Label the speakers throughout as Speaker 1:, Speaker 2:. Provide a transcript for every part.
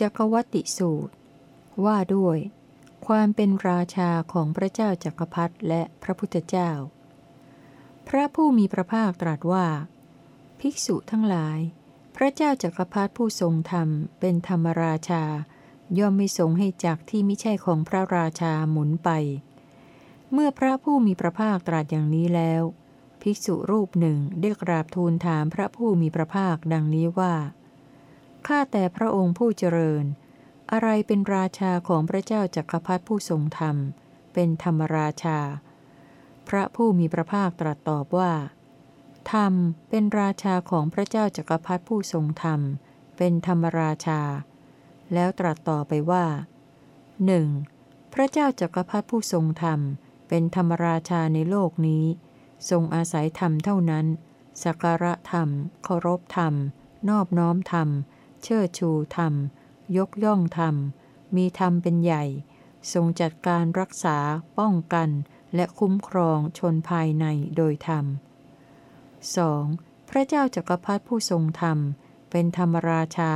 Speaker 1: จักรวัติสูตร ว่าด้วย ความเป็นราชาของพระเจ้าจักรพรรดิและพระพุทธเจ้า พระผู้มีพระภาคตรัสว่า ภิกษุทั้งหลาย พระเจ้าจักรพรรดิผู้ทรงธรรมเป็นธรรมราชา ย่อมไม่ทรงให้จักที่ไม่ใช่ของพระราชาหมุนไป เมื่อพระผู้มีพระภาคตรัสอย่างนี้แล้ว ภิกษุรูปหนึ่งได้กราบทูลถามพระผู้มีพระภาคดังนี้ว่า ข้าแต่พระองค์ผู้เจริญ อะไรเป็นราชาของพระเจ้าจักรพรรดิผู้ทรงธรรม เป็นธรรมราชา พระผู้มีพระภาคตรัสตอบว่า ธรรมเป็นราชาของพระเจ้าจักรพรรดิผู้ทรงธรรม เป็นธรรมราชา แล้วตรัสต่อไปว่าหนึ่งพระเจ้าจักรพรรดิผู้ทรงธรรม เป็นธรรมราชาในโลกนี้ ทรงอาศัยธรรมเท่านั้น สักการะธรรมเคารพธรรม นอบน้อมธรรม เชิดชูธรรม ยกย่องธรรม มีธรรมเป็นใหญ่ ทรงจัดการรักษา ป้องกัน และคุ้มครองชนภายในโดยธรรม 2. พระเจ้าจักรพรรดิผู้ทรงธรรม เป็นธรรมราชา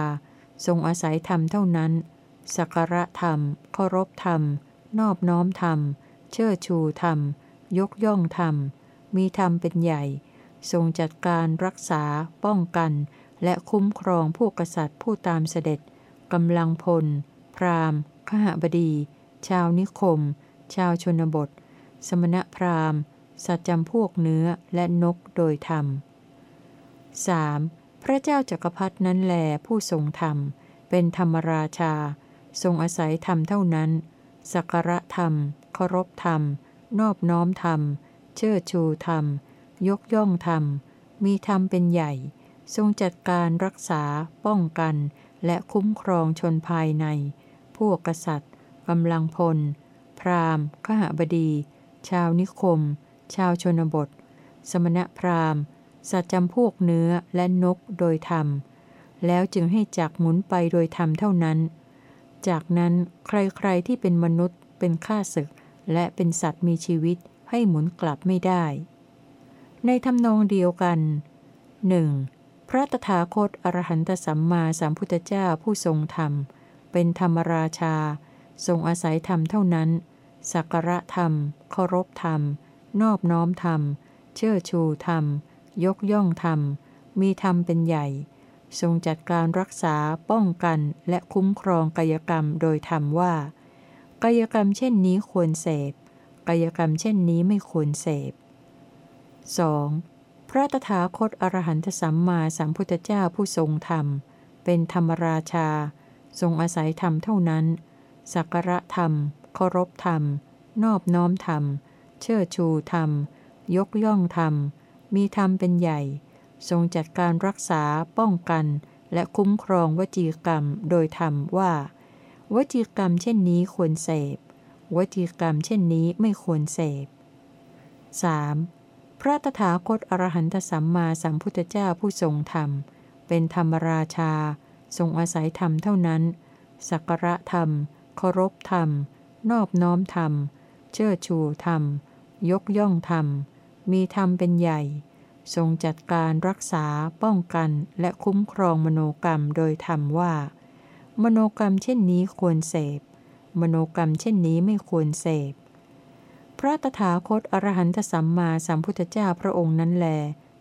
Speaker 1: ทรงอาศัยธรรมเท่านั้น สักระธรรมเคารพธรรม นอบน้อมธรรม เชิดชูธรรม ยกย่องธรรม มีธรรมเป็นใหญ่ ทรงจัดการรักษา ป้องกัน และคุ้มครองผู้กษัตริย์ผู้ตามเสด็จกำลังพล พราหมณ์ขหบดี ชาวนิคม ชาวชนบท สมณพราหมณ์ สัตว์จำพวกเนื้อและนกโดยธรรม 3. พระเจ้าจักรพรรดนั้นแลผู้ทรงธรรม เป็นธรรมราชา ทรงอาศัยธรรมเท่านั้น สักการะธรรมเคารพธรรม นอบน้อมธรรม เชิดชูธรรม ยกย่องธรรม มีธรรมเป็นใหญ่ ทรงจัดการรักษา ป้องกัน และคุ้มครองชนภายใน พวกกษัตริย์กำลังพล พราหมณ์ ขหบดี ชาวนิคม ชาวชนบท สมณพราหมณ์ สัตว์จำพวกเนื้อและนกโดยธรรม แล้วจึงให้จักหมุนไปโดยธรรมเท่านั้น จากนั้นใครๆที่เป็นมนุษย์ เป็นข้าศึก และเป็นสัตว์มีชีวิตให้หมุนกลับไม่ได้ ในทำนองเดียวกันหนึ่ง ระตถาคตอรหันตสัมมาสัมพุทธเจ้าผู้ทรงธรรม เป็นธรรมราชา ทรงอาศัยธรรมเท่านั้น สักการะธรรมเคารพธรรม นอบน้อมธรรม เชื่อชูธรรม ยกย่องธรรม มีธรรมเป็นใหญ่ ทรงจัดการรักษาป้องกันและคุ้มครองกายกรรมโดยธรรมว่า กายกรรมเช่นนี้ควรเสพ กายกรรมเช่นนี้ไม่ควรเสพ 2. พระตถาคตอรหันตสัมมาสัมพุทธเจ้าผู้ทรงธรรม เป็นธรรมราชา ทรงอาศัยธรรมเท่านั้นสักการะธรรมเคารพธรรม นอบน้อมธรรม เชิดชูธรรม ยกย่องธรรม มีธรรมเป็นใหญ่ ทรงจัดการรักษาป้องกัน และคุ้มครองวจีกรรมโดยธรรมว่า วจีกรรมเช่นนี้ควรเสพ วจีกรรมเช่นนี้ไม่ควรเสพ 3. พระตถาคตอรหันตสัมมาสัมพุทธเจ้าผู้ทรงธรรม เป็นธรรมราชา ทรงอาศัยธรรมเท่านั้น สักระธรรมเคารพธรรม นอบน้อมธรรม เชิดชูธรรม ยกย่องธรรม มีธรรมเป็นใหญ่ ทรงจัดการรักษาป้องกันและคุ้มครองมโนกรรมโดยธรรมว่า มโนกรรมเช่นนี้ควรเสพ มโนกรรมเช่นนี้ไม่ควรเสพ ระตถาคตอรหันตสัมมาสัมพุทธเจ้าพระองค์นั้นแล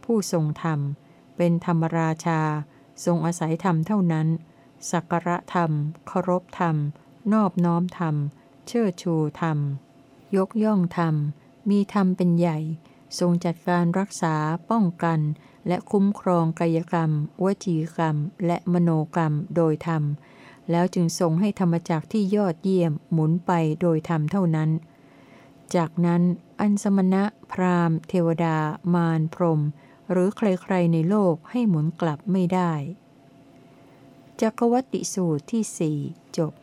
Speaker 1: ผู้ทรงธรรม เป็นธรรมราชา ทรงอาศัยธรรมเท่านั้น สักการะธรรมเคารพธรรม นอบน้อมธรรม เชิดชูธรรม ยกย่องธรรม มีธรรมเป็นใหญ่ ทรงจัดการรักษาป้องกัน และคุ้มครองกายกรรม วจีกรรม และมโนกรรมโดยธรรม แล้วจึงทรงให้ธรรมจักที่ยอดเยี่ยมหมุนไปโดยธรรมเท่านั้น จากนั้นอันสมณะ พราหมณ์ เทวดา มารพรม หรือใครๆในโลกให้หมุนกลับไม่ได้จักวัติสูตรที่สี่จบ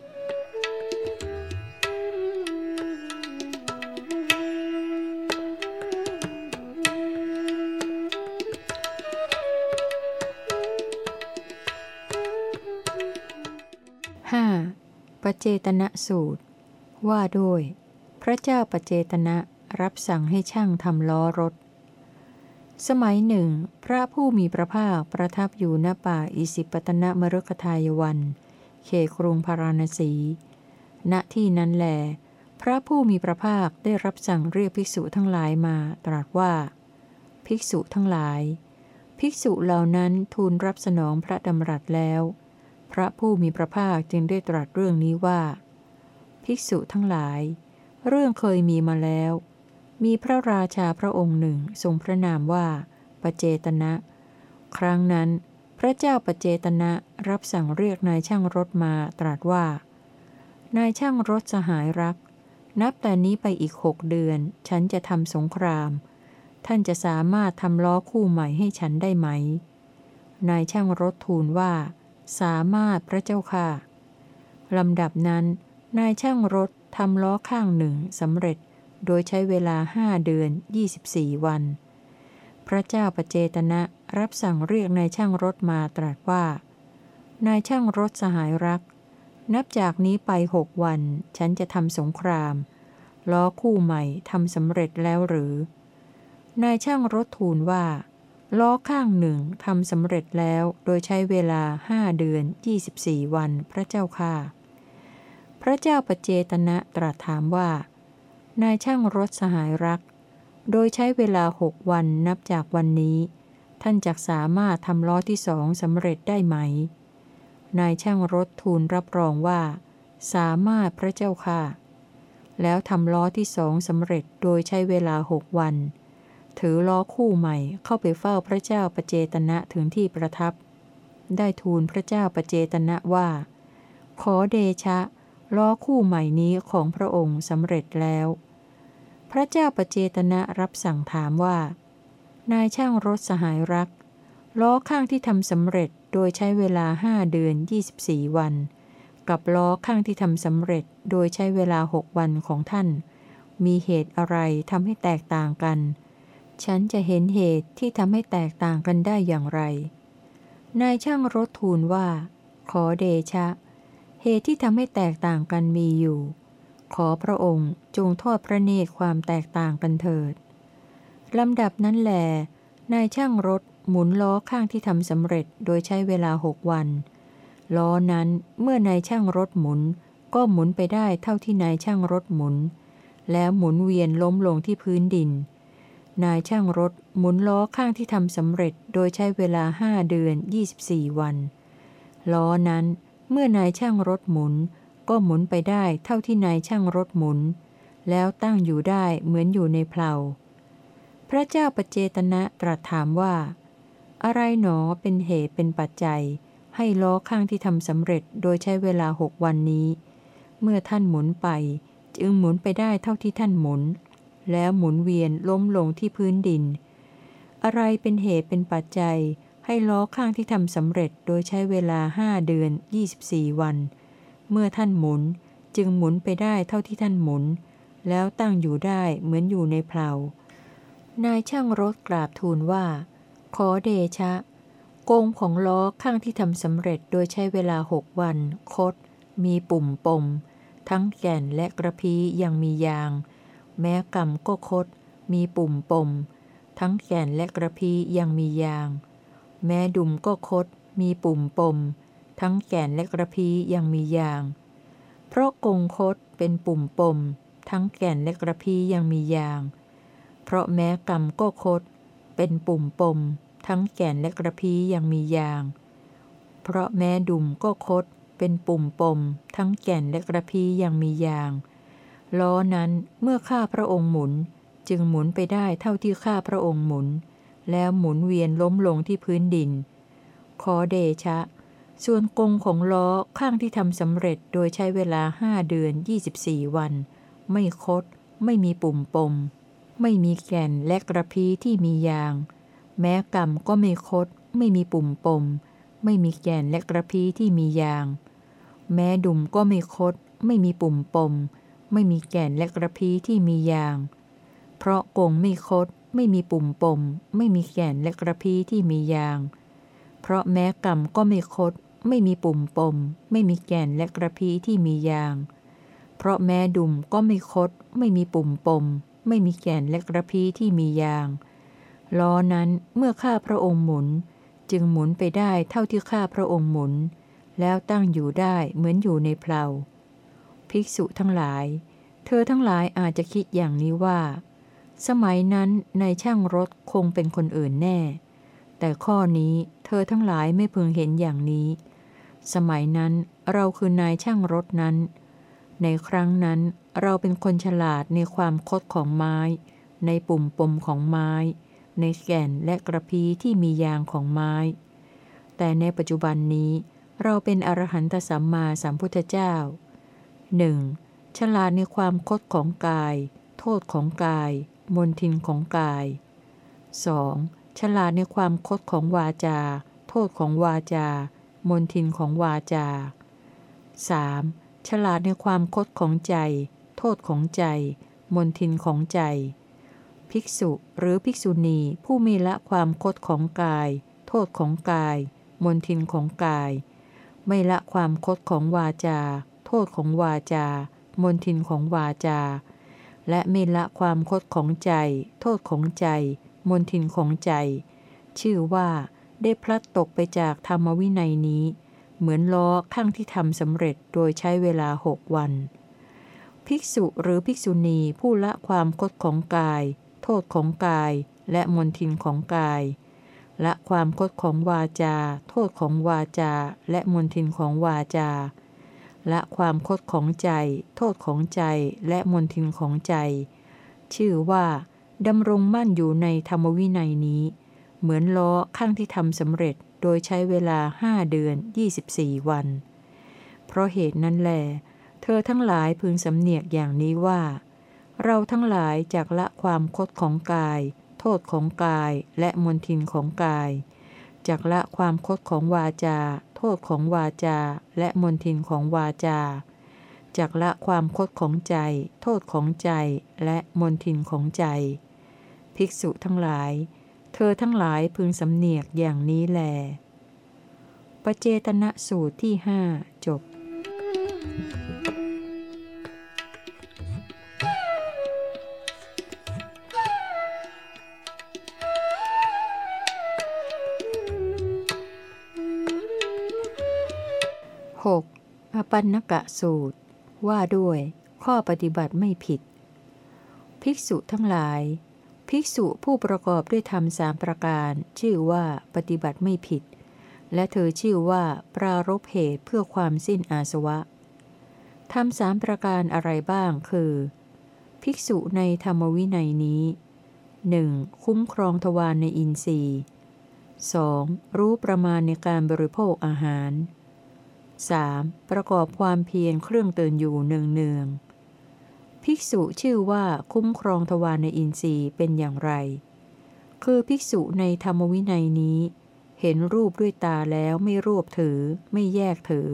Speaker 1: ห้าปเจตนะสูตร ว่าด้วย พระเจ้าปเจตนะรับสั่งให้ช่างทำล้อรถ สมัยหนึ่ง พระผู้มีพระภาคประทับอยู่ณป่าอิสิปตนมรุกทายวัน เขครุงพาราณสี ณที่นั้นแหลพระผู้มีพระภาคได้รับสั่งเรียกภิกษุทั้งหลายมาตรัสว่า ภิกษุทั้งหลาย ภิกษุเหล่านั้นทูลรับสนองพระดำรัสแล้ว พระผู้มีพระภาคจึงได้ตรัสเรื่องนี้ว่า ภิกษุทั้งหลาย เรื่องเคยมีมาแล้ว มีพระราชาพระองค์หนึ่งทรงพระนามว่าปเจตนะ ครั้งนั้น พระเจ้าปเจตนะรับสั่งเรียกนายช่างรถมาตรัสว่า นายช่างรถสหายรัก นับแต่นี้ไปอีกหกเดือน ฉันจะทำสงคราม ท่านจะสามารถทำล้อคู่ใหม่ให้ฉันได้ไหม นายช่างรถทูลว่า สามารถพระเจ้าค่ะลำดับนั้น นายช่างรถ ทำล้อข้างหนึ่งสำเร็จโดยใช้เวลาห้าเดือน 24 วัน พระเจ้าประเจตนะรับสั่งเรียกนายช่างรถมาตรัสว่า นายช่างรถสหายรัก นับจากนี้ไปหกวัน ฉันจะทำสงคราม ล้อคู่ใหม่ทำสำเร็จแล้วหรือ นายช่างรถทูลว่า ล้อข้างหนึ่งทำสำเร็จแล้วโดยใช้เวลาห้าเดือน 24 วันพระเจ้าค่ะ พระเจ้าปเจตนะตรัสถามว่า นายช่างรถสหายรัก โดยใช้เวลาหกวันนับจากวันนี้ ท่านจะสามารถทำล้อที่สองสำเร็จได้ไหม นายช่างรถทูลรับรองว่า สามารถพระเจ้าค่ะ แล้วทำล้อที่สองสำเร็จโดยใช้เวลาหกวัน ถือล้อคู่ใหม่เข้าไปเฝ้าพระเจ้าปเจตนะถึงที่ประทับ ได้ทูลพระเจ้าปเจตนะว่า ขอเดชะ ล้อคู่ใหม่นี้ของพระองค์สำเร็จแล้ว พระเจ้าประเจตนะรับสั่งถามว่า นายช่างรถสหายรัก ล้อข้างที่ทำสำเร็จโดยใช้เวลาห้าเดือน 24 วัน กับล้อข้างที่ทำสำเร็จโดยใช้เวลาหกวันของท่าน มีเหตุอะไรทำให้แตกต่างกัน ฉันจะเห็นเหตุที่ทำให้แตกต่างกันได้อย่างไร นายช่างรถทูลว่า ขอเดชะ เหตุที่ทำให้แตกต่างกันมีอยู่ ขอพระองค์จงทอดพระเนตรความแตกต่างกันเถิดลำดับนั้นแหลนายช่างรถหมุนล้อข้างที่ทำสำเร็จโดยใช้เวลาหกวัน ล้อนั้นเมื่อนายช่างรถหมุน ก็หมุนไปได้เท่าที่นายช่างรถหมุน แล้วหมุนเวียนล้มลงที่พื้นดิน นายช่างรถหมุนล้อข้างที่ทำสำเร็จโดยใช้เวลาห้าเดือน 24 วัน ล้อนั้น เมื่อนายช่างรถหมุน ก็หมุนไปได้เท่าที่นายช่างรถหมุน แล้วตั้งอยู่ได้เหมือนอยู่ในเพลาพระเจ้าปเจตนะตรัสถามว่า อะไรหนอเป็นเหตุเป็นปัจจัย ให้ล้อข้างที่ทำสำเร็จโดยใช้เวลาหกวันนี้ เมื่อท่านหมุนไป จึงหมุนไปได้เท่าที่ท่านหมุน แล้วหมุนเวียนล้มลงที่พื้นดิน อะไรเป็นเหตุเป็นปัจจัย ให้ล้อข้างที่ทำสำเร็จโดยใช้เวลาห้าเดือน 24 วัน เมื่อท่านหมุนจึงหมุนไปได้เท่าที่ท่านหมุน แล้วตั้งอยู่ได้เหมือนอยู่ในเพลานายช่างรถกราบทูลว่า ขอเดชะกงของล้อข้างที่ทำสำเร็จโดยใช้เวลาหกวัน คด มีปุ่มปม ทั้งแก่นและกระพียังมียาง แม้กำก็คด มีปุ่มปม ทั้งแก่นและกระพียังมียาง แม้ดุมก็คด มีปุ่มปม ทั้งแก่นและกระพียังมียาง เพราะกงคดเป็นปุ่มปม ทั้งแก่นและกระพียังมียาง เพราะแม้กำก็คด เป็นปุ่มปม ทั้งแก่นและกระพียังมียาง เพราะแม้ดุมก็คด เป็นปุ่มปม ทั้งแก่นและกระพียังมียาง ล้อนั้นเมื่อข้าพระองค์หมุนจึงหมุนไปได้เท่าที่ข้าพระองค์หมุน แล้วหมุนเวียนล้มลงที่พื้นดิน ขอเดชะ ส่วนกงของล้อข้างที่ทำสำเร็จโดยใช้เวลาห้าเดือน 24 วัน ไม่คด ไม่มีปุ่มปม ไม่มีแก่นและกระพีที่มียาง แม้กรรมก็ไม่คด ไม่มีปุ่มปม ไม่มีแก่นและกระพีที่มียาง แม้ดุมก็ไม่คด ไม่มีปุ่มปม ไม่มีแก่นและกระพีที่มียาง เพราะกงไม่คด ไม่มีปุ่มปม ไม่มีแก่นและกระพี้ที่มียาง เพราะแม้กรรมก็ไม่คด ไม่มีปุ่มปม ไม่มีแก่นและกระพี้ที่มียาง เพราะแม้ดุมก็ไม่คด ไม่มีปุ่มปม ไม่มีแก่นและกระพี้ที่มียาง ล้อนั้นเมื่อข้าพระองค์หมุน จึงหมุนไปได้เท่าที่ข้าพระองค์หมุน แล้วตั้งอยู่ได้เหมือนอยู่ในเพลาภิกษุทั้งหลาย เธอทั้งหลายอาจจะคิดอย่างนี้ว่า สมัยนั้นในช่างรถคงเป็นคนอื่นแน่ แต่ข้อนี้เธอทั้งหลายไม่พึงเห็นอย่างนี้ สมัยนั้นเราคือนายช่างรถนั้น ในครั้งนั้นเราเป็นคนฉลาดในความคดของไม้ ในปุ่มปมของไม้ ในแก่นและกระพีที่มียางของไม้ แต่ในปัจจุบันนี้เราเป็นอรหันตสัมมาสัมพุทธเจ้าหนึ่งฉลาดในความคดของกาย โทษของกาย มนทินของกาย 2. ฉลาดในความคดของวาจา โทษของวาจา มนทินของวาจา 3. ฉลาดในความคดของใจ โทษของใจ มนทินของใจ ภิกษุหรือภิกษุณีผู้มีละความคดของกาย โทษของกาย มนทินของกาย ไม่ละความคดของวาจา โทษของวาจา มนทินของวาจา และไม่ละความคดของใจ โทษของใจ มนทินของใจ ชื่อว่าได้พลัดตกไปจากธรรมวินัยนี้ เหมือนล้อข้างที่ทำสำเร็จโดยใช้เวลาหกวัน ภิกษุหรือภิกษุณีผู้ละความคดของกาย โทษของกาย และมนทินของกาย ละความคดของวาจา โทษของวาจา และมนทินของวาจาและความคดของใจ โทษของใจและมนทินของใจ ชื่อว่าดำรงมั่นอยู่ในธรรมวินัยนี้ เหมือนล้อข้างที่ทำสำเร็จโดยใช้เวลาห้าเดือน 24 วัน เพราะเหตุนั้นแหลเธอทั้งหลายพึงสำเนียกอย่างนี้ว่า เราทั้งหลายจากละความคดของกาย โทษของกายและมนทินของกาย จากละความคดของวาจา โทษของวาจา และมนทินของวาจาจากละความคดของใจ โทษของใจและมนทินของใจ ภิกษุทั้งหลาย เธอทั้งหลายพึงสำเนียกอย่างนี้แลปเจตนะสูตรที่หจบ 6. อปันนกะสูตร ว่าด้วย ข้อปฏิบัติไม่ผิด ภิกษุทั้งหลาย ภิกษุผู้ประกอบด้วยธรรมสามประการ ชื่อว่าปฏิบัติไม่ผิด และเธอชื่อว่าปรารบเหตุเพื่อความสิ้นอาสวะธรรมสามประการอะไรบ้างคือ ภิกษุในธรรมวินัยนี้ 1. คุ้มครองทวารในอินทรีย์ 2. รู้ประมาณในการบริโภคอาหาร 3. ประกอบความเพียรเครื่องเตือนอยู่เนืองเนืองภิกษุชื่อว่าคุ้มครองทวารในอินทรีย์เป็นอย่างไร คือภิกษุในธรรมวินัยนี้ เห็นรูปด้วยตาแล้วไม่รวบถือ ไม่แยกถือ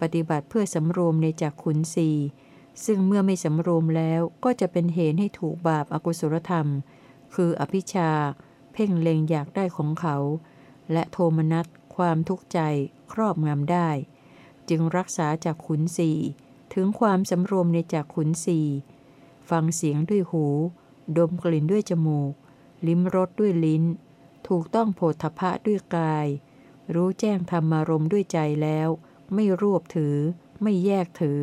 Speaker 1: ปฏิบัติเพื่อสำรวมในจักขุนสีซึ่งเมื่อไม่สำรวมแล้วก็จะเป็นเหตุให้ถูกบาปอากุศลธรรม คืออภิชา เพ่งเล็งอยากได้ของเขา และโทมนัสความทุกข์ใจครอบงำได้ จึงรักษาจากขุนสีถึงความสำรวมในจากขุนสีฟังเสียงด้วยหู ดมกลิ่นด้วยจมูก ลิ้มรสด้วยลิ้น ถูกต้องโผฏฐพะด้วยกาย รู้แจ้งธรรมารมด้วยใจแล้ว ไม่รวบถือ ไม่แยกถือ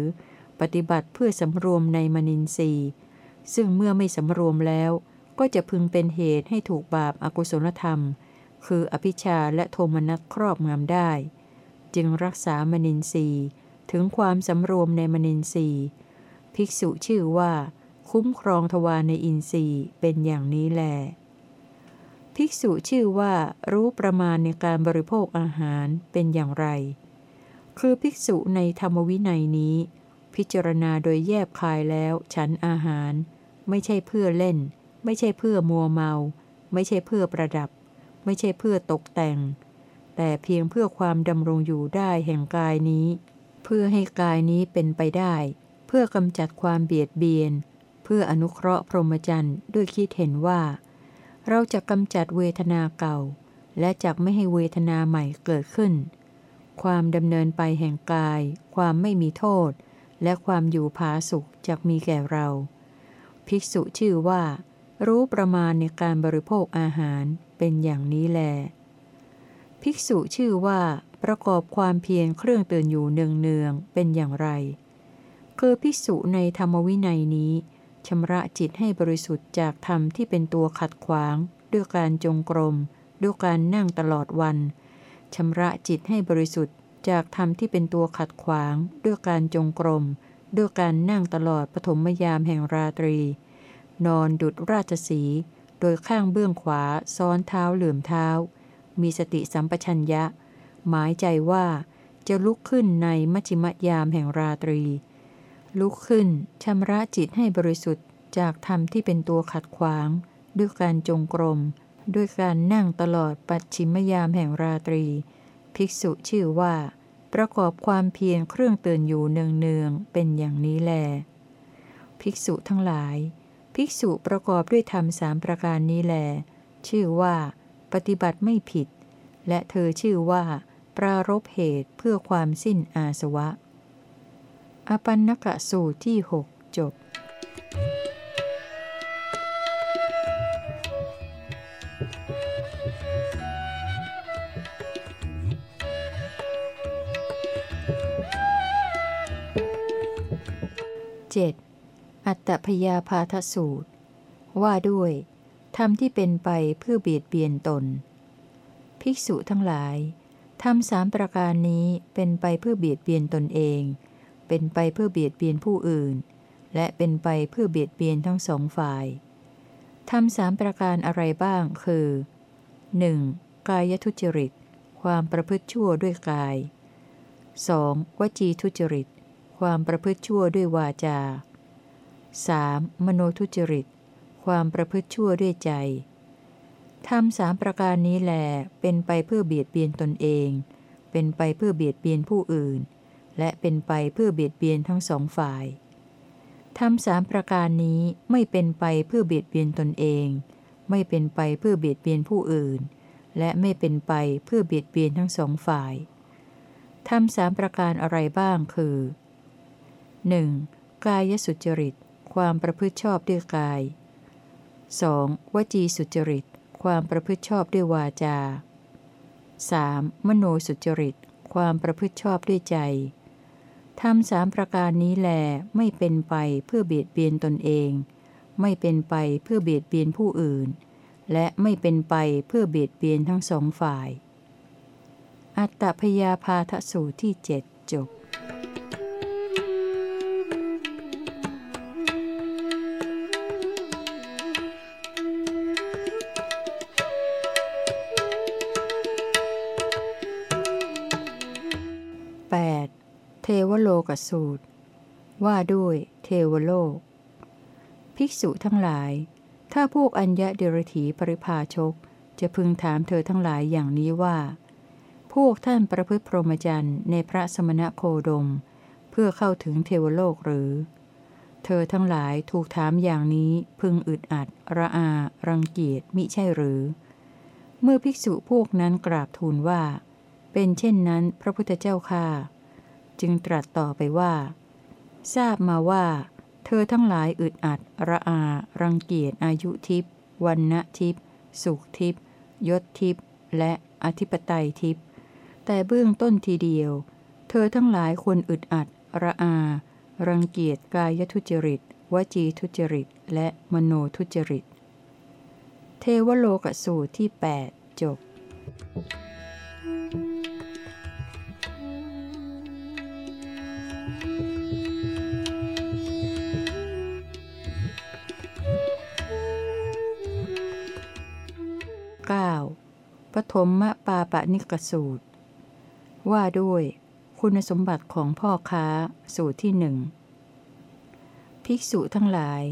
Speaker 1: ปฏิบัติเพื่อสำรวมในมนินทรีย์ซึ่งเมื่อไม่สำรวมแล้ว ก็จะพึงเป็นเหตุให้ถูกบาปอากุศลธรรม คืออภิชาและโทมนัสครอบงำได้ จึงรักษามนินทรีย์ถึงความสำรวมในมนินทรีย์ภิกษุชื่อว่า คุ้มครองทวารในอินทรีย์เป็นอย่างนี้แล ภิกษุชื่อว่ารู้ประมาณในการบริโภคอาหารเป็นอย่างไร คือภิกษุในธรรมวินัยนี้ พิจารณาโดยแยบคายแล้วฉันอาหาร ไม่ใช่เพื่อเล่น ไม่ใช่เพื่อมัวเมา ไม่ใช่เพื่อประดับ ไม่ใช่เพื่อตกแต่ง แต่เพียงเพื่อความดำรงอยู่ได้แห่งกายนี้ เพื่อให้กายนี้เป็นไปได้ เพื่อกำจัดความเบียดเบียน เพื่ออนุเคราะห์พรหมจรรย์ด้วยคิดเห็นว่า เราจะกำจัดเวทนาเก่า และจักไม่ให้เวทนาใหม่เกิดขึ้น ความดำเนินไปแห่งกาย ความไม่มีโทษ และความอยู่ผาสุขจักมีแก่เรา ภิกษุชื่อว่า รู้ประมาณในการบริโภคอาหารเป็นอย่างนี้แล ภิกษุชื่อว่าประกอบความเพียรเครื่องเตือนอยู่เนืองๆเป็นอย่างไร คือภิกษุในธรรมวินัยนี้ชำระจิตให้บริสุทธิ์จากธรรมที่เป็นตัวขัดขวาง ด้วยการจงกรม ด้วยการนั่งตลอดวันชำระจิตให้บริสุทธิ์จากธรรมที่เป็นตัวขัดขวาง ด้วยการจงกรม ด้วยการนั่งตลอดปฐมยามแห่งราตรี นอนดุดราชสี โดยข้างเบื้องขวาซ้อนเท้าเหลื่อมเท้า มีสติสัมปชัญญะ หมายใจว่าจะลุกขึ้นในมัชิมยามแห่งราตรี ลุกขึ้นชำระจิตให้บริสุทธิ์จากธรรมที่เป็นตัวขัดขวาง ด้วยการจงกรม ด้วยการนั่งตลอดปัจฉิมยามแห่งราตรี ภิกษุชื่อว่า ประกอบความเพียรเครื่องเตือนอยู่เนืองๆเป็นอย่างนี้แล ภิกษุทั้งหลาย ภิกษุประกอบด้วยธรรมสามประการนี้แล ชื่อว่า ปฏิบัติไม่ผิด และเธอชื่อว่า ปรารบเหตุเพื่อความสิ้นอาสวะ อปันนกะสูตรที่หกจบ 7. อัตตพยาพาทสูตร ว่าด้วย ธรรมที่เป็นไปเพื่อเบียดเบียนตน ภิกษุทั้งหลายธรรมสามประการนี้เป็นไปเพื่อเบียดเบียนตนเอง เป็นไปเพื่อเบียดเบียนผู้อื่น และเป็นไปเพื่อเบียดเบียนทั้งสองฝ่ายธรรมสามประการอะไรบ้างคือ 1. กายทุจริต ความประพฤติชั่วด้วยกาย 2. วจีทุจริต ความประพฤติชั่วด้วยวาจา 3. มโนทุจริต ความประพฤติชั่วด้วยใจทำสามประการนี้แหลเป็นไปเพื่อเบียดเบียนตนเอง เป็นไปเพื่อเบียดเบียนผู้อื่น และเป็นไปเพื่อเบียดเบียนทั้งสองฝ่ายทำสามประการนี้ไม่เป็นไปเพื่อเบียดเบียนตนเอง ไม่เป็นไปเพื่อเบียดเบียนผู้อื่น และไม่เป็นไปเพื่อเบียดเบียนทั้งสองฝ่ายทำสามประการอะไรบ้างคือ 1. กายสุจริต ความประพฤติชอบด้วยกาย 2. วจีสุจริต ความประพฤติชอบด้วยวาจา 3. มโนสุจริต ความประพฤติชอบด้วยใจทำสามประการนี้แลไม่เป็นไปเพื่อเบียดเบียนตนเอง ไม่เป็นไปเพื่อเบียดเบียนผู้อื่น และไม่เป็นไปเพื่อเบียดเบียนทั้งสองฝ่าย อัตตพยาพาทสูตรที่เจ็ด ลกสูตร ว่าด้วยเทวโลก ภิกษุทั้งหลาย ถ้าพวกอัญญะเดรถีปริภาชก จะพึงถามเธอทั้งหลายอย่างนี้ว่า พวกท่านประพฤติพรหมจรรย์ในพระสมณโคดม เพื่อเข้าถึงเทวโลกหรือ เธอทั้งหลายถูกถามอย่างนี้พึงอึดอัด ระอา รังเกียจมิใช่หรือ เมื่อภิกษุพวกนั้นกราบทูลว่า เป็นเช่นนั้นพระพุทธเจ้าค่า จึงตรัสต่อไปว่า ทราบมาว่า เธอทั้งหลายอึดอัด ระอา รังเกียจอายุทิพย์วันณทิพย์สุขทิพย์ยศทิพย์และอธิปไตยทิพย์แต่เบื้องต้นทีเดียว เธอทั้งหลายควรอึดอัด ระอา รังเกียจกายทุจริต วจีทุจริต และมโนทุจริต เทวโลกสูตรที่ 8 จบ 9. ปฐมมปาปะนิกสูตร ว่าด้วยคุณสมบัติของพ่อค้าสูตรที่หนึ่งภิกษุทั้งหลาย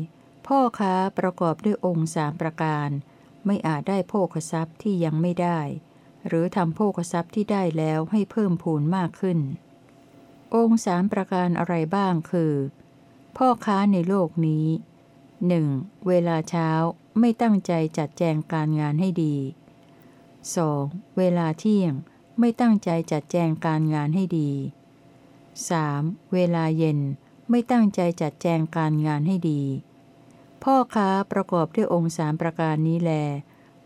Speaker 1: พ่อค้าประกอบด้วยองค์สามประการ ไม่อาจได้โภคทรัพย์ที่ยังไม่ได้ หรือทำโภคทรัพย์ที่ได้แล้วให้เพิ่มพูนมากขึ้น องค์สามประการอะไรบ้างคือ พ่อค้าในโลกนี้ 1. เวลาเช้า ไม่ตั้งใจจัดแจงการงานให้ดี 2. เวลาเที่ยงไม่ตั้งใจจัดแจงการงานให้ดี 3. เวลาเย็นไม่ตั้งใจจัดแจงการงานให้ดี พ่อค้าประกอบด้วยองค์สามประการนี้แล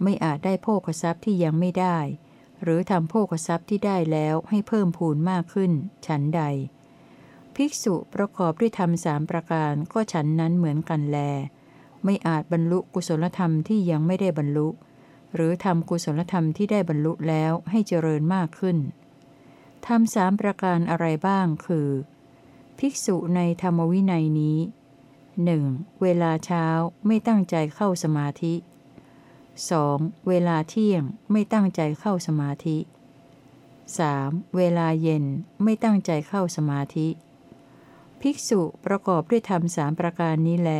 Speaker 1: ไม่อาจได้โภคทรัพย์ที่ยังไม่ได้ หรือทำโภคทรัพย์ที่ได้แล้วให้เพิ่มพูนมากขึ้น ฉันใด ภิกษุประกอบด้วยธรรมสามประการก็ฉันนั้นเหมือนกันแล ไม่อาจบรรลุกุศลธรรมที่ยังไม่ได้บรรลุ หรือทำกุศลธรรมที่ได้บรรลุแล้วให้เจริญมากขึ้นทำสามประการอะไรบ้างคือ ภิกษุในธรรมวินัยนี้หนึ่งเวลาเช้าไม่ตั้งใจเข้าสมาธิ 2. เวลาเที่ยงไม่ตั้งใจเข้าสมาธิ 3. เวลาเย็นไม่ตั้งใจเข้าสมาธิ ภิกษุประกอบด้วยธรรมสามประการนี้แล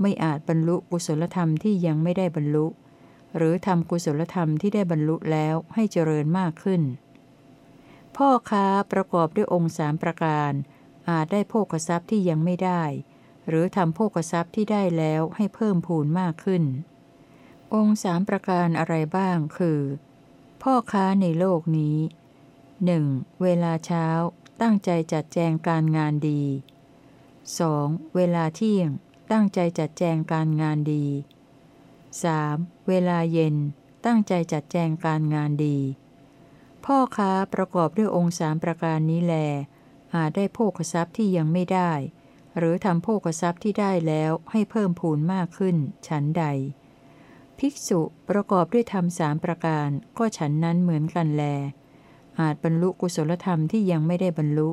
Speaker 1: ไม่อาจบรรลุกุศลธรรมที่ยังไม่ได้บรรลุ หรือทำกุศลธรรมที่ได้บรรลุแล้วให้เจริญมากขึ้น พ่อค้าประกอบด้วยองค์สามประการ อาจได้โภคทรัพย์ที่ยังไม่ได้ หรือทำโภกทรัพย์ที่ได้แล้วให้เพิ่มพูนมากขึ้น องค์สามประการอะไรบ้างคือ พ่อค้าในโลกนี้ 1. เวลาเช้าตั้งใจจัดแจงการงานดี 2. เวลาเที่ยง ตั้งใจจัดแจงการงานดี 3. เวลาเย็น ตั้งใจจัดแจงการงานดี พ่อค้าประกอบด้วยองค์สามประการนี้แล อาจได้โภคทรัพย์ที่ยังไม่ได้ หรือทำโภกทรัพย์ที่ได้แล้วให้เพิ่มพูนมากขึ้น ฉันใด ภิกษุประกอบด้วยธรรมสามประการ ก็ฉันนั้นเหมือนกันแล อาจบรรลุกุศลธรรมที่ยังไม่ได้บรรลุ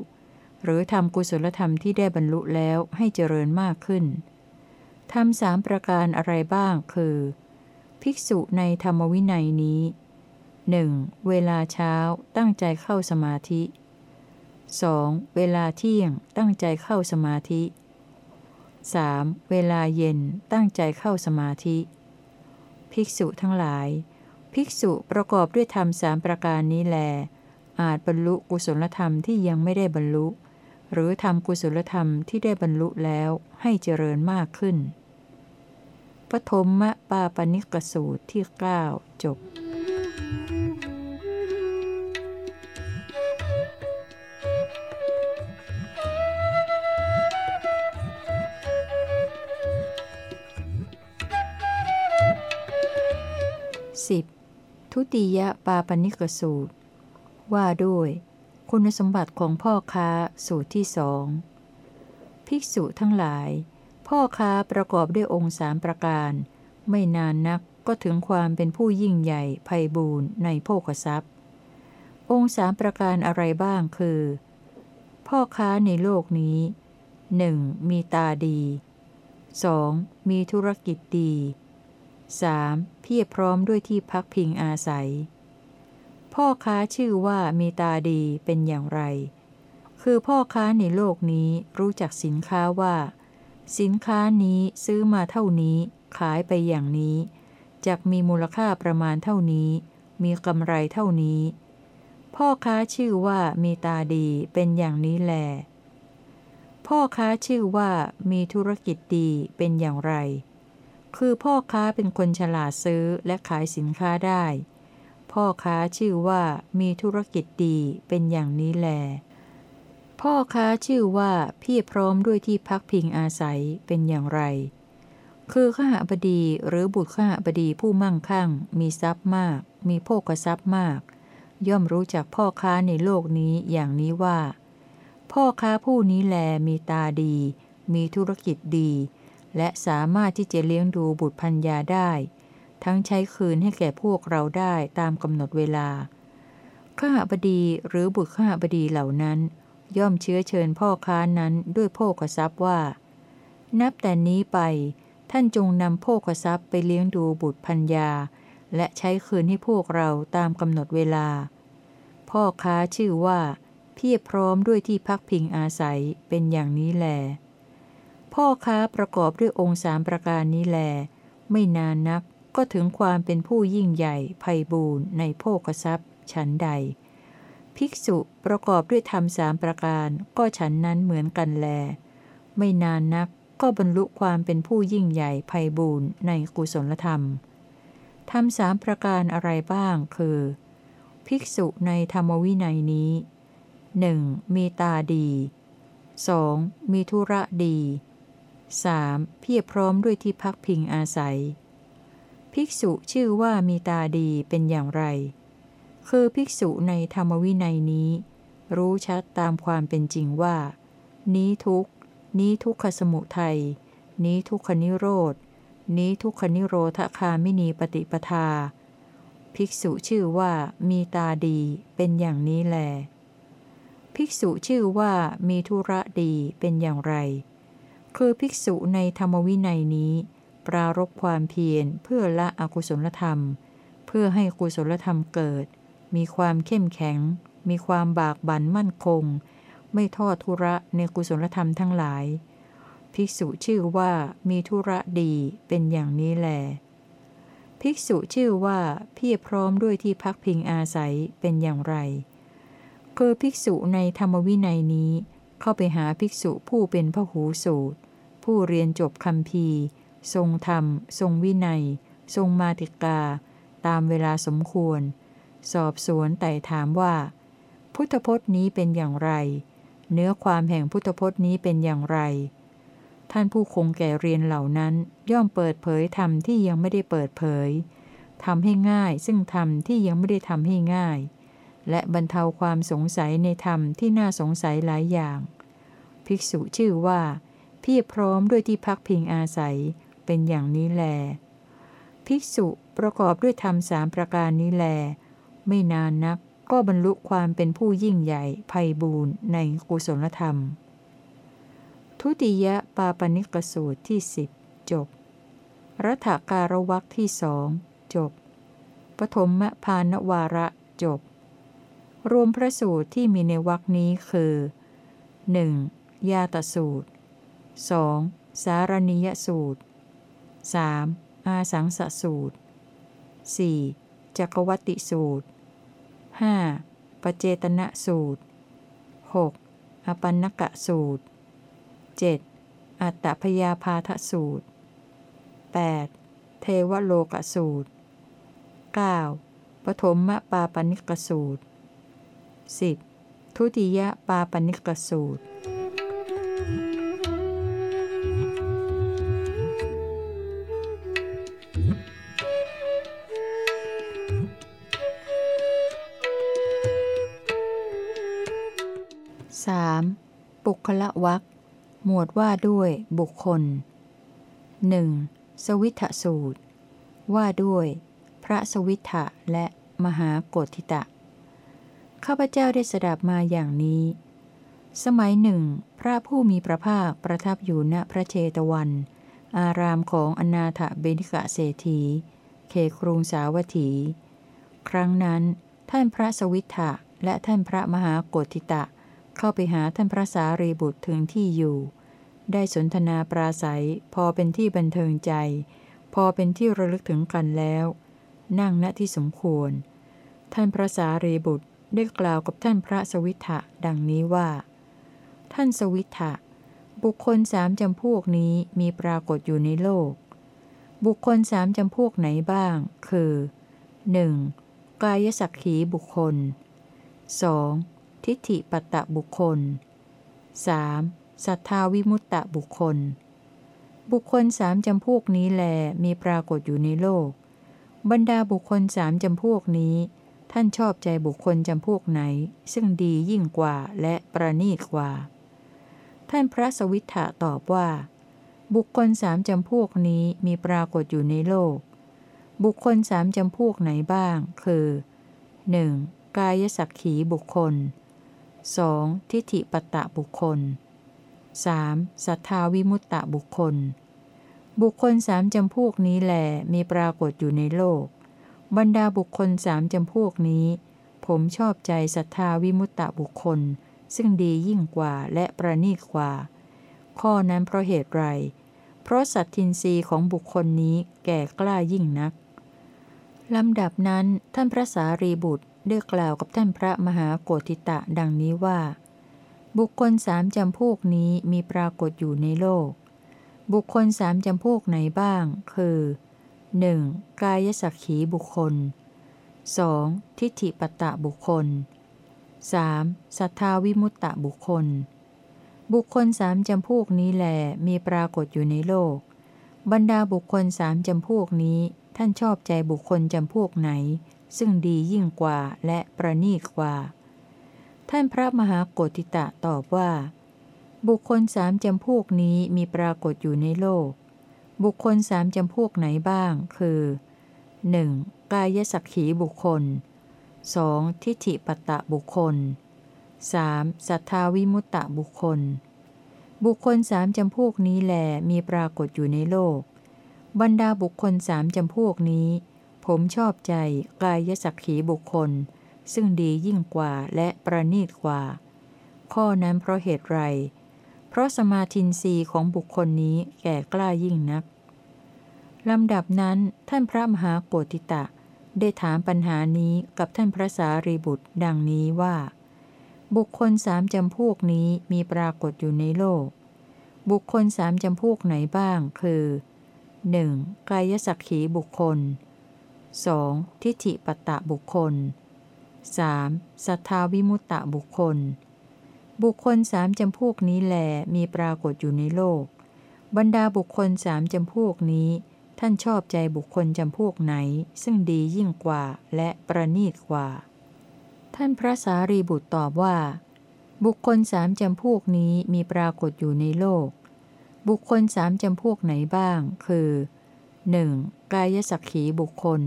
Speaker 1: หรือทำกุศลธรรมที่ได้บรรลุแล้วให้เจริญมากขึ้น ทำสามประการอะไรบ้างคือ ภิกษุในธรรมวินัยนี้ 1. เวลาเช้าตั้งใจเข้าสมาธิ 2. เวลาเที่ยงตั้งใจเข้าสมาธิ 3. เวลาเย็นตั้งใจเข้าสมาธิ ภิกษุทั้งหลาย ภิกษุประกอบด้วยธรรมสามประการนี้แล อาจบรรลุกุศลธรรมที่ยังไม่ได้บรรลุ หรือทำกุศลธรรมที่ได้บรรลุแล้วให้เจริญมากขึ้น ปฐมมะปาปนิกสูตรที่ 9 จบ 10. ทุติยปาปนิกสูตร ว่าด้วย คุณสมบัติของพ่อค้าสูตรที่สอง ภิกษุทั้งหลาย พ่อค้าประกอบด้วยองค์สามประการ ไม่นานนักก็ถึงความเป็นผู้ยิ่งใหญ่ไพบูรณ์ในโภคทรัพย์ องค์สามประการอะไรบ้างคือ พ่อค้าในโลกนี้หนึ่งมีตาดี 2. มีธุรกิจดี 3. เพียบพร้อมด้วยที่พักพิงอาศัย พ่อค้าชื่อว่ามีตาดีเป็นอย่างไร คือพ่อค้าในโลกนี้รู้จักสินค้าว่า สินค้านี้ซื้อมาเท่านี้ ขายไปอย่างนี้จะมีมูลค่าประมาณเท่านี้ มีกำไรเท่านี้ พ่อค้าชื่อว่ามีตาดีเป็นอย่างนี้แล พ่อค้าชื่อว่ามีธุรกิจดีเป็นอย่างไร คือพ่อค้าเป็นคนฉลาดซื้อและขายสินค้าได้ พ่อค้าชื่อว่ามีธุรกิจดีเป็นอย่างนี้แล พ่อค้าชื่อว่าพี่พร้อมด้วยที่พักพิงอาศัยเป็นอย่างไร คือข้าบดีหรือบุตรข้าบดีผู้มั่งคั่ง มีทรัพย์มาก มีโภคทรัพย์มาก ย่อมรู้จักพ่อค้าในโลกนี้อย่างนี้ว่า พ่อค้าผู้นี้แลมีตาดี มีธุรกิจดี และสามารถที่จะเลี้ยงดูบุตรพัญญาได้ ทั้งใช้คืนให้แก่พวกเราได้ตามกำหนดเวลาข้าบดีหรือบุตรข้าบดีเหล่านั้น ย่อมเชื้อเชิญพ่อค้านั้นด้วยโภคทรัพย์ว่า นับแต่นี้ไปท่านจงนำโภคทรัพย์ไปเลี้ยงดูบุตรพัญญา และใช้คืนให้พวกเราตามกำหนดเวลา พ่อค้าชื่อว่า เพียบพร้อมด้วยที่พักพิงอาศัยเป็นอย่างนี้แล พ่อค้าประกอบด้วยองค์สามประการนี้แล ไม่นานนักก็ถึงความเป็นผู้ยิ่งใหญ่ไพบูรณ์ในโภคทรัพย์ฉันใด ภิกษุประกอบด้วยธรรมสามประการก็ฉันนั้นเหมือนกันแล ไม่นานนักก็บรรลุความเป็นผู้ยิ่งใหญ่ไพบูรณ์ในกุศลธรรมธรรมสามประการอะไรบ้างคือ ภิกษุในธรรมวินัยนี้หนึ่งมีตาดี 2. มีธุระดี 3. เพียบพร้อมด้วยที่พักพิงอาศัย ภิกษุชื่อว่ามีตาดีเป็นอย่างไร คือภิกษุในธรรมวินัยนี้ รู้ชัดตามความเป็นจริงว่า นี้ทุกนี้ทุกขสมุทัย นี้ทุกขนิโรธ นี้ทุกขนิโรธคามินีปฏิปทา ภิกษุชื่อว่ามีตาดีเป็นอย่างนี้แล ภิกษุชื่อว่ามีธุระดีเป็นอย่างไร คือภิกษุในธรรมวินัยนี้ ปรารบความเพียรเพื่อละอกุศลธรรม เพื่อให้กุศลธรรมเกิด มีความเข้มแข็ง มีความบากบั่นมั่นคง ไม่ทอดทุระในกุศลธรรมทั้งหลาย ภิกษุชื่อว่ามีธุระดีเป็นอย่างนี้แล ภิกษุชื่อว่าเพียรพร้อมด้วยที่พักพิงอาศัยเป็นอย่างไร คือภิกษุในธรรมวินัยนี้เข้าไปหาภิกษุผู้เป็นพหูสูตร ผู้เรียนจบคำพีร์ทรงธรรม ทรงวินัย ทรงมาติกา ตามเวลาสมควร สอบสวนไต่ถามว่า พุทธพจน์นี้เป็นอย่างไร เนื้อความแห่งพุทธพจน์นี้เป็นอย่างไร ท่านผู้คงแก่เรียนเหล่านั้นย่อมเปิดเผยธรรมที่ยังไม่ได้เปิดเผยทำให้ง่ายซึ่งธรรมที่ยังไม่ได้ทำให้ง่าย และบรรเทาความสงสัยในธรรมที่น่าสงสัยหลายอย่าง ภิกษุชื่อว่าเพียบพร้อมด้วยที่พักพิงอาศัยเป็นอย่างนี้แล ภิกษุประกอบด้วยธรรมสามประการนี้แล ไม่นานนักก็บรรลุความเป็นผู้ยิ่งใหญ่ภัยบูรณ์ในกุศลธรรม ทุติยปาปนิกสูตรที่สิบจบรัฐการวักที่สองจบ ปฐมพานวาระจบ รวมพระสูตรที่มีในวักนี้คือ 1. ยาตสูตร 2. สารณิยสูตร 3. อาสังสสูตร 4. จักรวัติสูตร 5. ปเจตนะสูตร 6. อปันนกะสูตร 7. อัตตพยาพาทสูตร 8. เทวโลกสูตร 9. ปฐมปาปนิกสูตร 10. ทุติยปาปนิกสูตร 3. ปุคละวักหมวดว่าด้วยบุคคล 1. สวิทสูตร ว่าด้วย พระสวิทะและมหาโกธิตะ ข้าพเจ้าได้สดับมาอย่างนี้ สมัยหนึ่ง พระผู้มีพระภาคประทับอยู่ณพระเชตวัน อารามของอนาถเบนิกะเศรษฐีเขครุงสาวัตถี ครั้งนั้น ท่านพระสวิทะและท่านพระมหาโกธิตะ เข้าไปหาท่านพระสารีบุตรถึงที่อยู่ ได้สนทนาปราศัย พอเป็นที่บันเทิงใจ พอเป็นที่ระลึกถึงกันแล้ว นั่งณที่สมควร ท่านพระสารีบุตรได้กล่าวกับท่านพระสวิทะดังนี้ว่า ท่านสวิทะบุคคลสามจำพวกนี้มีปรากฏอยู่ในโลก บุคคลสามจำพวกไหนบ้าง คือ 1. กายสักขีบุคคล 2. ทิฏฐิปัตตบุคคล 3. สัทธาวิมุตตะบุคคล บุคคลสามจำพวกนี้แลมีปรากฏอยู่ในโลก บรรดาบุคคลสามจำพวกนี้ ท่านชอบใจบุคคลจำพวกไหน ซึ่งดียิ่งกว่าและประณีตกว่า ท่านพระสวิทธะตอบว่า บุคคลสามจำพวกนี้มีปรากฏอยู่ในโลก บุคคลสามจำพวกไหนบ้าง คือ 1. กายสักขีบุคคล 2. ทิฏฐิปตะบุคคล 3. สัทธาวิมุตตะบุคคล บุคคลสามจำพวกนี้แหลมีปรากฏอยู่ในโลก บรรดาบุคคลสามจำพวกนี้ ผมชอบใจศรัทธาวิมุตตะบุคคล ซึ่งดียิ่งกว่าและประณีกว่า ข้อนั้นเพราะเหตุไร เพราะสัตทินรีของบุคคลนี้แก่กล้ายิ่งนักลำดับนั้นท่านพระสารีบุตร ได้กล่าวกับท่านพระมหาโกธิตะดังนี้ว่า บุคคลสามจำพวกนี้มีปรากฏอยู่ในโลก บุคคลสามจำพวกไหนบ้าง คือ 1. กายสักขีบุคคล 2. ทิฏฐิปตะบุคคล 3. สัทธาวิมุตตะบุคคลบบุคคลสามจำพวกนี้แหลมีปรากฏอยู่ในโลก บรรดาบุคคลสามจำพวกนี้ท่านชอบใจบุคคลจำพวกไหน ซึ่งดียิ่งกว่าและประนีกว่า ท่านพระมหาโกติตะตอบว่า บุคคลสามจำพวกนี้มีปรากฏอยู่ในโลก บุคคลสามจำพวกไหนบ้าง คือ 1. กายสักขีบุคคล 2. ทิฏฐิปตะบุคคล 3. สัทธาวิมุตตะบุคคล บุคคลสามจำพวกนี้แหลมีปรากฏอยู่ในโลก บรรดาบุคคลสามจำพวกนี้ ผมชอบใจกายสักขีบุคคล ซึ่งดียิ่งกว่าและประณีตกว่า ข้อนั้นเพราะเหตุไร เพราะสมาธินรีของบุคคลนี้แก่กล้ายิ่งนักลำดับนั้นท่านพระมหาโกติตะ ได้ถามปัญหานี้กับท่านพระสารีบุตรดังนี้ว่า บุคคลสามจำพวกนี้มีปรากฏอยู่ในโลก บุคคลสามจำพวกไหนบ้างคือ 1. กายสักขีบุคคล 2. ทิฏฐิปตะบุคคล 3. สัทธาวิมุตตะบุคคล บุคคลสามจำพวกนี้แหลมีปรากฏอยู่ในโลก บรรดาบุคคลสามจำพวกนี้ ท่านชอบใจบุคคลจำพวกไหน ซึ่งดียิ่งกว่าและประนีตกว่า ท่านพระสารีบุตรตอบว่า บุคคลสามจำพวกนี้มีปรากฏอยู่ในโลก บุคคลสามจำพวกไหนบ้าง คือ 1. กายสักขีบุคคล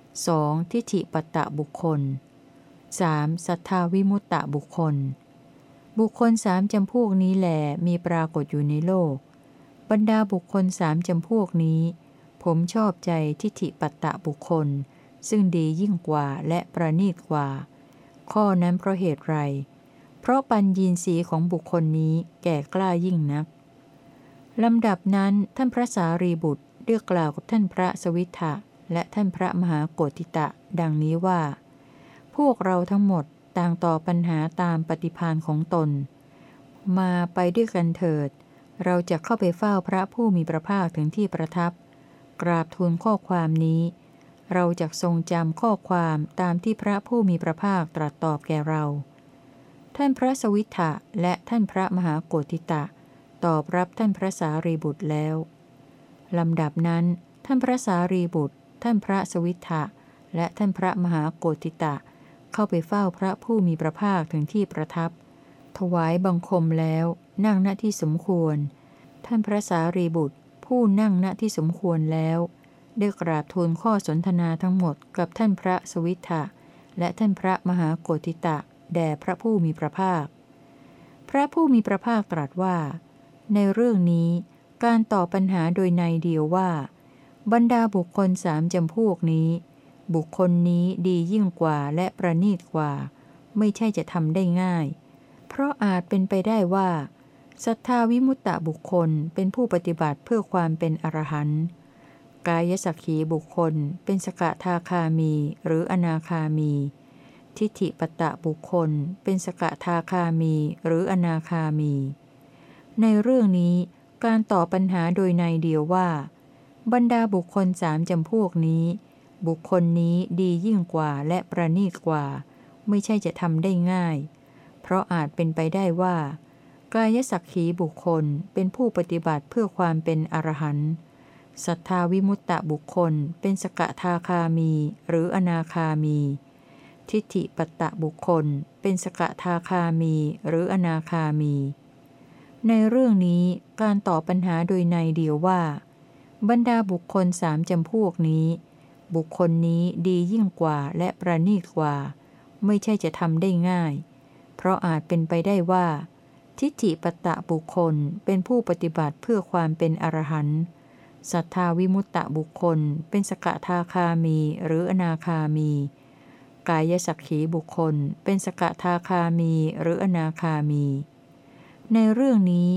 Speaker 1: 2. ทิฏฐิปตะบุคคล 3. สัทธาวิมุตตะบุคคล บุคคลสามจำพวกนี้แหลมีปรากฏอยู่ในโลก บรรดาบุคคลสามจำพวกนี้ ผมชอบใจทิฏฐิปัตตะบุคคล ซึ่งดียิ่งกว่าและประณีตกว่า ข้อนั้นเพราะเหตุไร เพราะปัญญีสีของบุคคลนี้แก่กล้ายิ่งนักลำดับนั้นท่านพระสารีบุตร เรียกกล่าวกับท่านพระสวิทธะและท่านพระมหาโกติตะ ดังนี้ว่า พวกเราทั้งหมดต่างต่อปัญหาตามปฏิพานของตน มาไปด้วยกันเถิด เราจะเข้าไปเฝ้าพระผู้มีพระภาคถึงที่ประทับ กราบทูลข้อความนี้ เราจะทรงจำข้อความตามที่พระผู้มีพระภาคตรัสตอบแก่เรา ท่านพระสวิทธะและท่านพระมหาโกติตะ ตอบรับท่านพระสารีบุตรแล้ว ลำดับนั้น ท่านพระสารีบุตร ท่านพระสวิทธะและท่านพระมหาโกติตะ เข้าไปเฝ้าพระผู้มีพระภาคถึงที่ประทับ ถวายบังคมแล้วนั่งณที่สมควร ท่านพระสารีบุตร ผู้นั่งณที่สมควรแล้ว ได้กราบทูลข้อสนทนาทั้งหมดกับท่านพระสวิทธะและท่านพระมหาโกติตะ แด่พระผู้มีพระภาค พระผู้มีพระภาคตรัสว่า ในเรื่องนี้ การตอบปัญหาโดยในเดียวว่า บรรดาบุคคลสามจำพวกนี้ บุคคลนี้ดียิ่งกว่าและประณีตกว่า ไม่ใช่จะทำได้ง่าย เพราะอาจเป็นไปได้ว่าศรัทธาวิมุตตะบุคคลเป็นผู้ปฏิบัติเพื่อความเป็นอรหันต์กายสักขีบุคคลเป็นสกทาคามีหรืออนาคามี ทิฏฐิปตะบุคคล เป็นสกทาคามีหรืออนาคามี ในเรื่องนี้ การตอบปัญหาโดยในเดียวว่า บรรดาบุคคลสามจำพวกนี้ บุคคลนี้ดียิ่งกว่าและประณีตกว่า ไม่ใช่จะทำได้ง่าย เพราะอาจเป็นไปได้ว่า กายสักขีบุคคลเป็นผู้ปฏิบัติเพื่อความเป็นอรหันต์ศรัทธาวิมุตตะบุคคลเป็นสกทาคามีหรืออนาคามี ทิฏฐิปตะบุคคล เป็นสกทาคามีหรืออนาคามี ในเรื่องนี้ การตอบปัญหาโดยในเดียวว่า บรรดาบุคคลสามจำพวกนี้ บุคคลนี้ดียิ่งกว่าและประณีตกว่า ไม่ใช่จะทำได้ง่าย เพราะอาจเป็นไปได้ว่า ทิฏฐิปตะบุคคลเป็นผู้ปฏิบัติเพื่อความเป็นอรหันต์ศรัทธาวิมุตตะบุคคล เป็นสกทาคามีหรืออนาคามี กายสักขีบุคคล เป็นสกทาคามีหรืออนาคามี ในเรื่องนี้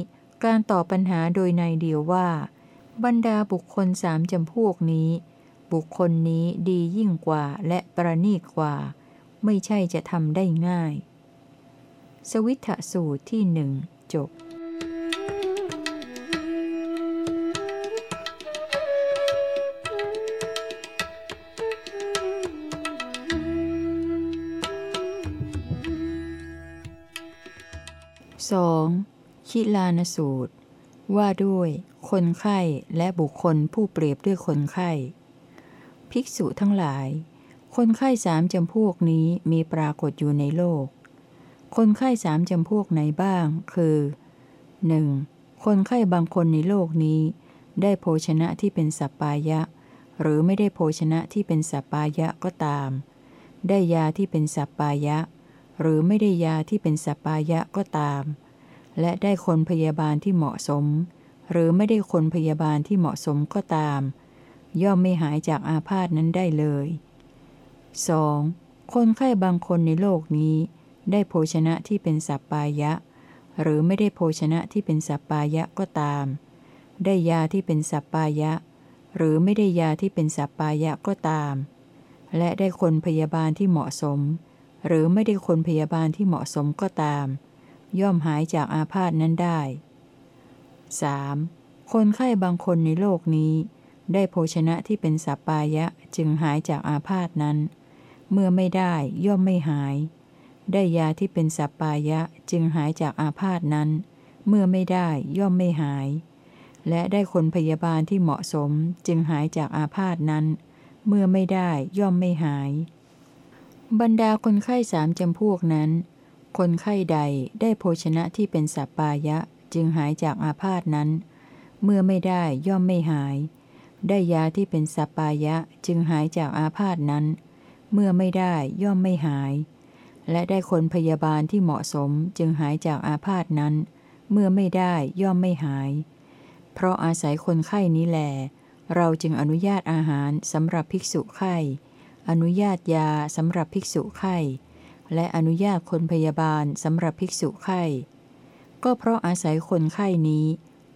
Speaker 1: การตอบปัญหาโดยในเดียวว่า บรรดาบุคคลสามจำพวกนี้ บุคคลนี้ดียิ่งกว่าและประณีกว่า ไม่ใช่จะทำได้ง่าย สวิทสูตรที่หนึ่งจบ คิลานสูตร ว่าด้วย คนไข้และบุคคลผู้เปรียบด้วยคนไข้ ภิกษุทั้งหลาย คนไข้สามจำพวกนี้มีปรากฏอยู่ในโลก คนไข้สามจำพวกไหนบ้าง คือ 1. คนไข้บางคนในโลกนี้ ได้โภชนะที่เป็นสัปปายะ หรือไม่ได้โภชนะที่เป็นสัปปายะก็ตาม ได้ยาที่เป็นสัปปายะ หรือไม่ได้ยาที่เป็นสัปปายะก็ตาม และได้คนพยาบาลที่เหมาะสม หรือไม่ได้คนพยาบาลที่เหมาะสมก็ตาม ย่อมไม่หายจากอาพาธนั้นได้เลย 2. คนไข้บางคนในโลกนี้ ได้โภชนะที่เป็นสัปปายะ หรือไม่ได้โภชนะที่เป็นสัปปายะก็ตาม ได้ยาที่เป็นสัปปายะ หรือไม่ได้ยาที่เป็นสัปปายะก็ตาม และได้คนพยาบาลที่เหมาะสม หรือไม่ได้คนพยาบาลที่เหมาะสมก็ตาม ย่อมหายจากอาพาธนั้นได้ 3. คนไข้บางคนในโลกนี้ ได้โภชนะที่เป็นสัปปายะจึงหายจากอาพาธนั้น เมื่อไม่ได้ย่อมไม่หาย ได้ยาที่เป็นสัปปายะจึงหายจากอาพาธนั้น เมื่อไม่ได้ย่อมไม่หาย และได้คนพยาบาลที่เหมาะสมจึงหายจากอาพาธนั้น เมื่อไม่ได้ย่อมไม่หาย บรรดาคนไข้สามจำพวกนั้น คนไข้ใดได้โภชนะที่เป็นสัปปายะจึงหายจากอาพาธนั้น เมื่อไม่ได้ย่อมไม่หาย ได้ยาที่เป็นสัปปายะจึงหายจากอาพาธนั้น เมื่อไม่ได้ย่อมไม่หาย และได้คนพยาบาลที่เหมาะสมจึงหายจากอาพาธนั้น เมื่อไม่ได้ย่อมไม่หาย เพราะอาศัยคนไข้นี้แหลเราจึงอนุญาตอาหารสำหรับภิกษุไข้ อนุญาตยาสำหรับภิกษุไข้ และอนุญาตคนพยาบาลสำหรับภิกษุไข้ ก็เพราะอาศัยคนไข้นี้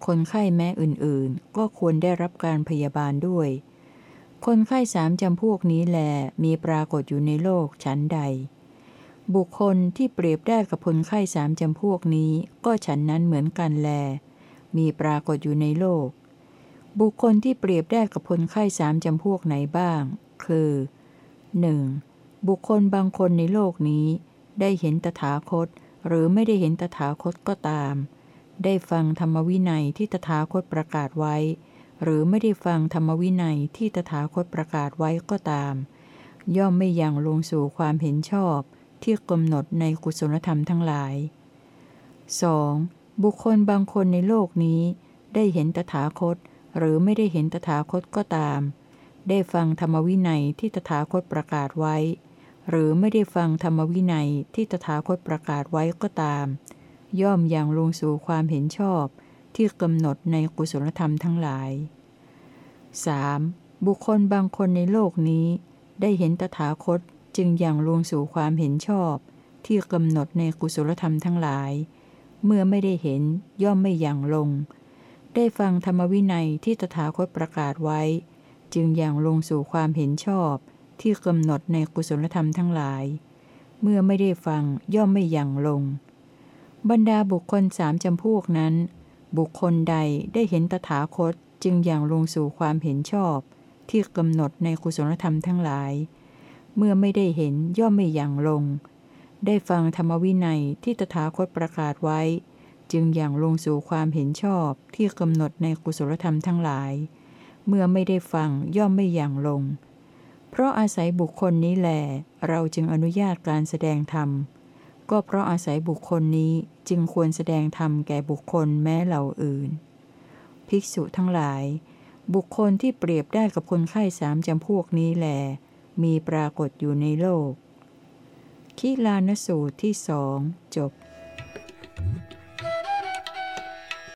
Speaker 1: คนไข้แม้อื่นๆ ก็ควรได้รับการพยาบาลด้วย คนไข้สามจำพวกนี้แหลมีปรากฏอยู่ในโลกชั้นใด บุคคลที่เปรียบได้กับคนไข้สามจำพวกนี้ ก็ฉันนั้นเหมือนกันแล มีปรากฏอยู่ในโลก บุคคลที่เปรียบได้กับคนไข้สามจำพวกไหนบ้าง คือ 1. บุคคลบางคนในโลกนี้ ได้เห็นตถาคต หรือไม่ได้เห็นตถาคตก็ตาม ได้ฟังธรรมวินัยที่ตถาคตประกาศไว้ หรือไม่ได้ฟังธรรมวินัยที่ตถาคตประกาศไว้ก็ตาม ย่อมไม่ยังลงสู่ความเห็นชอบที่กำหนดในกุศลธรรมทั้งหลาย 2. บุคคลบางคนในโลกนี้ ได้เห็นตถาคต หรือไม่ได้เห็นตถาคตก็ตาม ได้ฟังธรรมวินัยที่ตถาคตประกาศไว้ หรือไม่ได้ฟังธรรมวินัยที่ตถาคตประกาศไว้ก็ตาม ย่อมอยังลงสู่ความเห็นชอบที่กำหนดในกุศลธรรมทั้งหลาย 3. บุคคลบางคนในโลกนี้ ได้เห็นตถาคตจึงอยังลงสู่ความเห็นชอบ ที่กำหนดในกุศลธรรมทั้งหลาย เมื่อไม่ได้เห็นย่อมไม่อยังลง ได้ฟังธรรมวินัยที่ตถาคตประกาศไว้ จึงอยังลงสู่ความเห็นชอบ ที่กำหนดในกุศลธรรมทั้งหลาย เมื่อไม่ได้ฟังย่อมไม่ยังลง บรรดาบุคคลสามจำพวกนั้น บุคคลใดได้เห็นตถาคตจึงยังลงสู่ความเห็นชอบ ที่กำหนดในกุศลธรรมทั้งหลาย เมื่อไม่ได้เห็นย่อมไม่ยังลง ได้ฟังธรรมวินัยที่ตถาคตประกาศไว้ จึงยังลงสู่ความเห็นชอบที่กำหนดในกุศลธรรมทั้งหลาย เมื่อไม่ได้ฟังย่อมไม่ยังลง เพราะอาศัยบุคคลนี้แหลเราจึงอนุญาตการแสดงธรรม ก็เพราะอาศัยบุคคลนี้จึงควรแสดงธรรมแก่บุคคลแม้เหล่าอื่น ภิกษุทั้งหลาย บุคคลที่เปรียบได้กับคนไข้สามจำพวกนี้แหลมีปรากฏอยู่ในโลกคิลานสูตรที่สองจบ